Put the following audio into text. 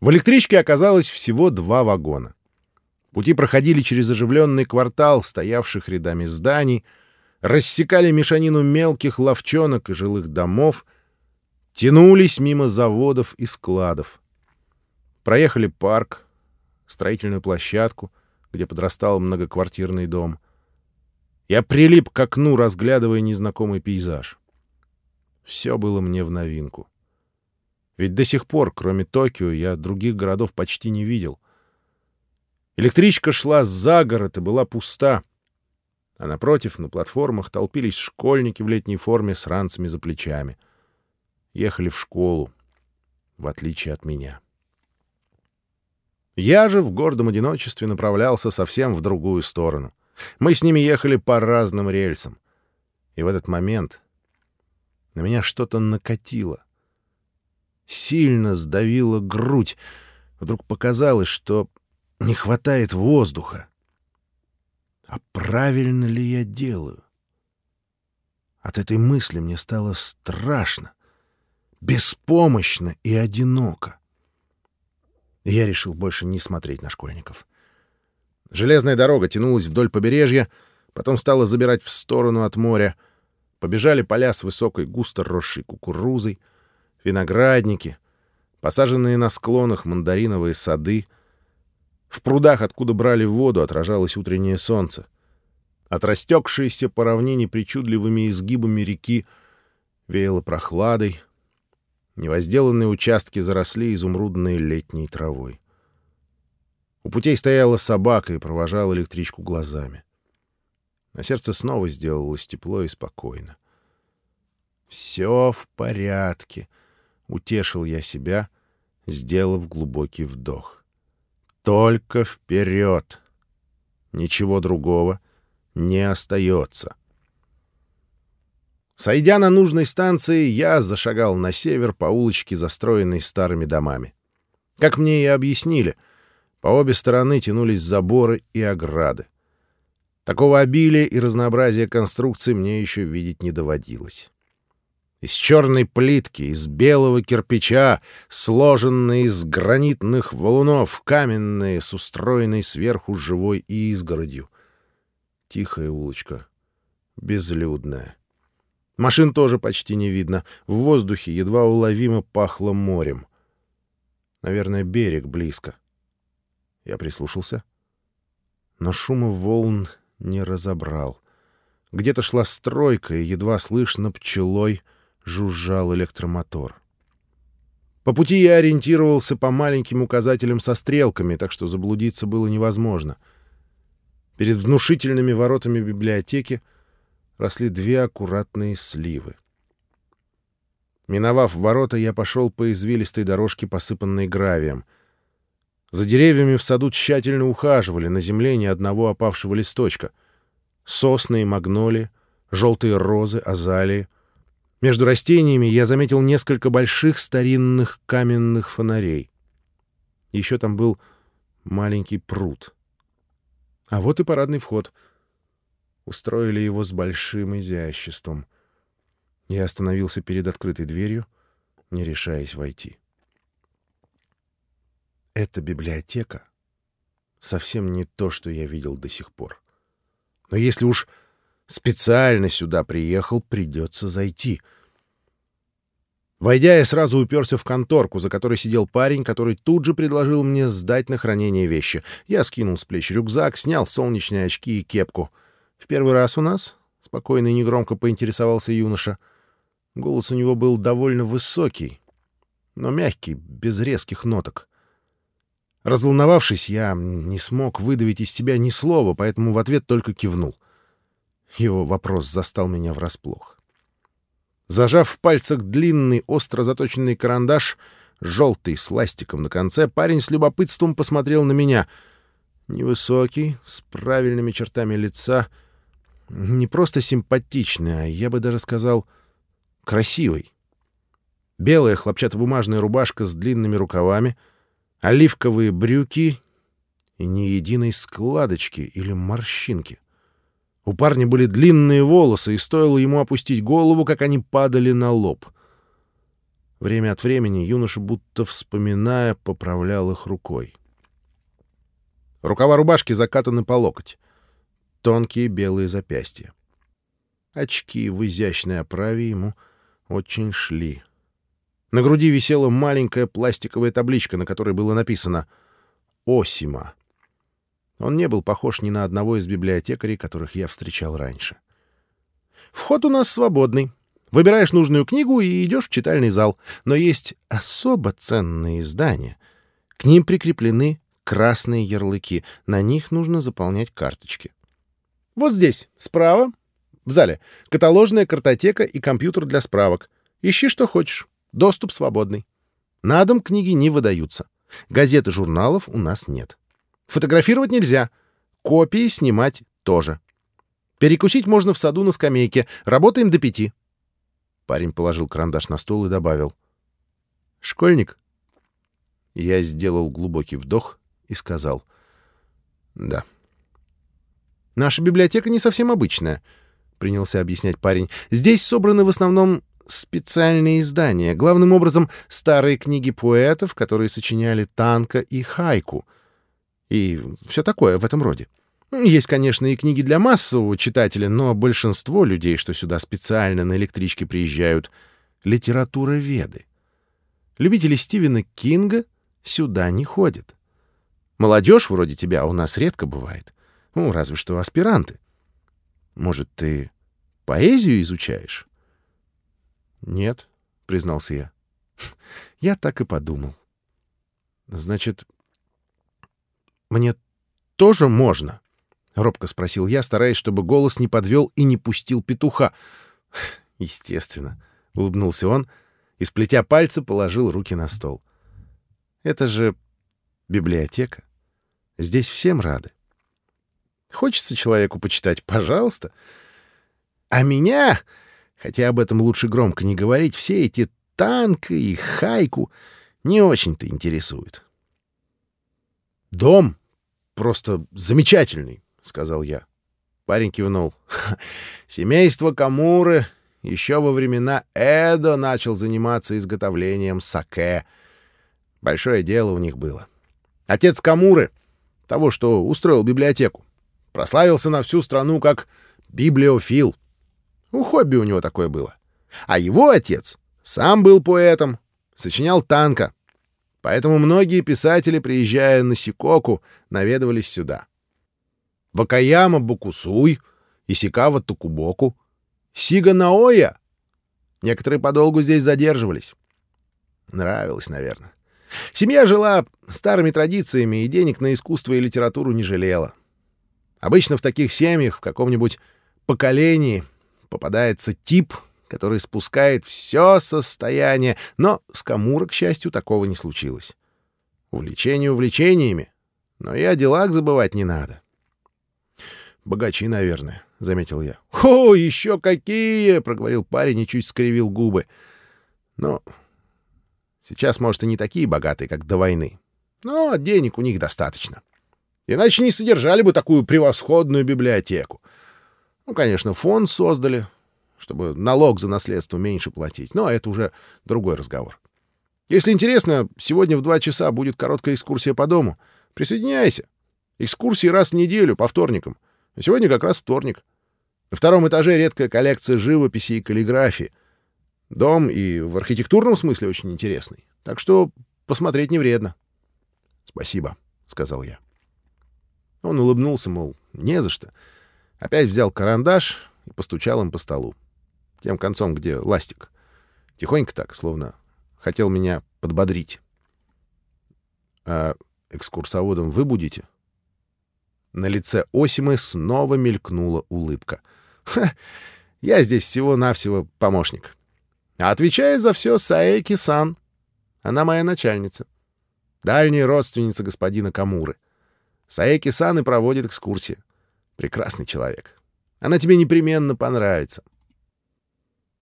В электричке оказалось всего два вагона. Пути проходили через оживленный квартал, стоявших рядами зданий, рассекали мешанину мелких ловчонок и жилых домов, тянулись мимо заводов и складов. Проехали парк, строительную площадку, где подрастал многоквартирный дом. Я прилип к окну, разглядывая незнакомый пейзаж. Все было мне в новинку. Ведь до сих пор, кроме Токио, я других городов почти не видел. Электричка шла за город и была пуста. А напротив, на платформах толпились школьники в летней форме с ранцами за плечами. Ехали в школу, в отличие от меня. Я же в гордом одиночестве направлялся совсем в другую сторону. Мы с ними ехали по разным рельсам. И в этот момент на меня что-то накатило. Сильно сдавило грудь. Вдруг показалось, что не хватает воздуха. А правильно ли я делаю? От этой мысли мне стало страшно, беспомощно и одиноко. Я решил больше не смотреть на школьников. Железная дорога тянулась вдоль побережья, потом стала забирать в сторону от моря. Побежали поля с высокой густо росшей кукурузой, виноградники, посаженные на склонах мандариновые сады. В прудах, откуда брали воду, отражалось утреннее солнце. От растекшейся по равнине причудливыми изгибами реки веяло прохладой, Невозделанные участки заросли изумрудной летней травой. У путей стояла собака и провожала электричку глазами. На сердце снова сделалось тепло и спокойно. «Все в порядке», — утешил я себя, сделав глубокий вдох. «Только вперед! Ничего другого не остается». Сойдя на нужной станции, я зашагал на север по улочке, застроенной старыми домами. Как мне и объяснили, по обе стороны тянулись заборы и ограды. Такого обилия и разнообразия конструкций мне еще видеть не доводилось. Из черной плитки, из белого кирпича, сложенные из гранитных валунов, каменные, с устроенной сверху живой изгородью. Тихая улочка, безлюдная. Машин тоже почти не видно. В воздухе едва уловимо пахло морем. Наверное, берег близко. Я прислушался. Но шума волн не разобрал. Где-то шла стройка, и едва слышно пчелой жужжал электромотор. По пути я ориентировался по маленьким указателям со стрелками, так что заблудиться было невозможно. Перед внушительными воротами библиотеки росли две аккуратные сливы. Миновав ворота, я пошел по извилистой дорожке, посыпанной гравием. За деревьями в саду тщательно ухаживали, на земле ни одного опавшего листочка. Сосны и магнолии, желтые розы, азалии. Между растениями я заметил несколько больших старинных каменных фонарей. Еще там был маленький пруд. А вот и парадный вход — устроили его с большим изяществом. Я остановился перед открытой дверью, не решаясь войти. Эта библиотека совсем не то, что я видел до сих пор. Но если уж специально сюда приехал, придется зайти. Войдя, я сразу уперся в конторку, за которой сидел парень, который тут же предложил мне сдать на хранение вещи. Я скинул с плеч рюкзак, снял солнечные очки и кепку — «В первый раз у нас?» — спокойно и негромко поинтересовался юноша. Голос у него был довольно высокий, но мягкий, без резких ноток. Разволновавшись, я не смог выдавить из себя ни слова, поэтому в ответ только кивнул. Его вопрос застал меня врасплох. Зажав в пальцах длинный, остро заточенный карандаш, желтый, с ластиком на конце, парень с любопытством посмотрел на меня. Невысокий, с правильными чертами лица — не просто симпатичный, а я бы даже сказал красивый. Белая хлопчатобумажная рубашка с длинными рукавами, оливковые брюки и ни единой складочки или морщинки. У парня были длинные волосы, и стоило ему опустить голову, как они падали на лоб. Время от времени юноша, будто вспоминая, поправлял их рукой. Рукава рубашки закатаны по локоть. Тонкие белые запястья. Очки в изящной оправе ему очень шли. На груди висела маленькая пластиковая табличка, на которой было написано «Осима». Он не был похож ни на одного из библиотекарей, которых я встречал раньше. «Вход у нас свободный. Выбираешь нужную книгу и идешь в читальный зал. Но есть особо ценные издания. К ним прикреплены красные ярлыки. На них нужно заполнять карточки. Вот здесь, справа, в зале, каталожная картотека и компьютер для справок. Ищи, что хочешь. Доступ свободный. На дом книги не выдаются. Газет и журналов у нас нет. Фотографировать нельзя. Копии снимать тоже. Перекусить можно в саду на скамейке. Работаем до пяти. Парень положил карандаш на стол и добавил. «Школьник?» Я сделал глубокий вдох и сказал. «Да». «Наша библиотека не совсем обычная», — принялся объяснять парень. «Здесь собраны в основном специальные издания, главным образом старые книги поэтов, которые сочиняли танка и хайку, и все такое в этом роде. Есть, конечно, и книги для массового читателя, но большинство людей, что сюда специально на электричке приезжают, — литературоведы. Любители Стивена Кинга сюда не ходят. Молодежь вроде тебя у нас редко бывает. Ну, разве что аспиранты. Может, ты поэзию изучаешь? — Нет, — признался я. — Я так и подумал. — Значит, мне тоже можно? —— робко спросил я, стараясь, чтобы голос не подвел и не пустил петуха. «Естественно», — улыбнулся он и, сплетя пальцы, положил руки на стол. «Это же библиотека. Здесь всем рады. Хочется человеку почитать, пожалуйста. А меня, хотя об этом лучше громко не говорить, все эти танки и хайку не очень-то интересуют. Дом просто замечательный. — сказал я. Парень кивнул. «Семейство Камуры еще во времена Эдо начал заниматься изготовлением саке. Большое дело у них было. Отец Камуры, того, что устроил библиотеку, прославился на всю страну как библиофил. У хобби у него такое было. А его отец сам был поэтом, сочинял танка. Поэтому многие писатели, приезжая на Сикоку, наведывались сюда. Вакаяма Букусуй, Исикава Тукубоку, Сига Наоя. Некоторые подолгу здесь задерживались. Нравилось, наверное. Семья жила старыми традициями и денег на искусство и литературу не жалела. Обычно в таких семьях в каком-нибудь поколении попадается тип, который спускает все состояние, но с Камура, к счастью, такого не случилось. Увлечение увлечениями, но и о делах забывать не надо. Богачи, наверное, — заметил я. — О, еще какие! — проговорил парень и чуть скривил губы. Но сейчас, может, и не такие богатые, как до войны. Но денег у них достаточно. Иначе не содержали бы такую превосходную библиотеку. Ну, конечно, фонд создали, чтобы налог за наследство меньше платить. Но это уже другой разговор. Если интересно, сегодня в два часа будет короткая экскурсия по дому. Присоединяйся. Экскурсии раз в неделю, по вторникам. А сегодня как раз вторник. На втором этаже редкая коллекция живописи и каллиграфии. Дом и в архитектурном смысле очень интересный. Так что посмотреть не вредно. — Спасибо, — сказал я. Он улыбнулся, мол, не за что. Опять взял карандаш и постучал им по столу. Тем концом, где ластик. Тихонько так, словно хотел меня подбодрить. — А экскурсоводом вы будете? — на лице Осимы снова мелькнула улыбка. «Ха, я здесь всего-навсего помощник. А отвечает за все Саэки-сан. Она моя начальница. Дальняя родственница господина Камуры. Саэки-сан и проводит экскурсии. Прекрасный человек. Она тебе непременно понравится.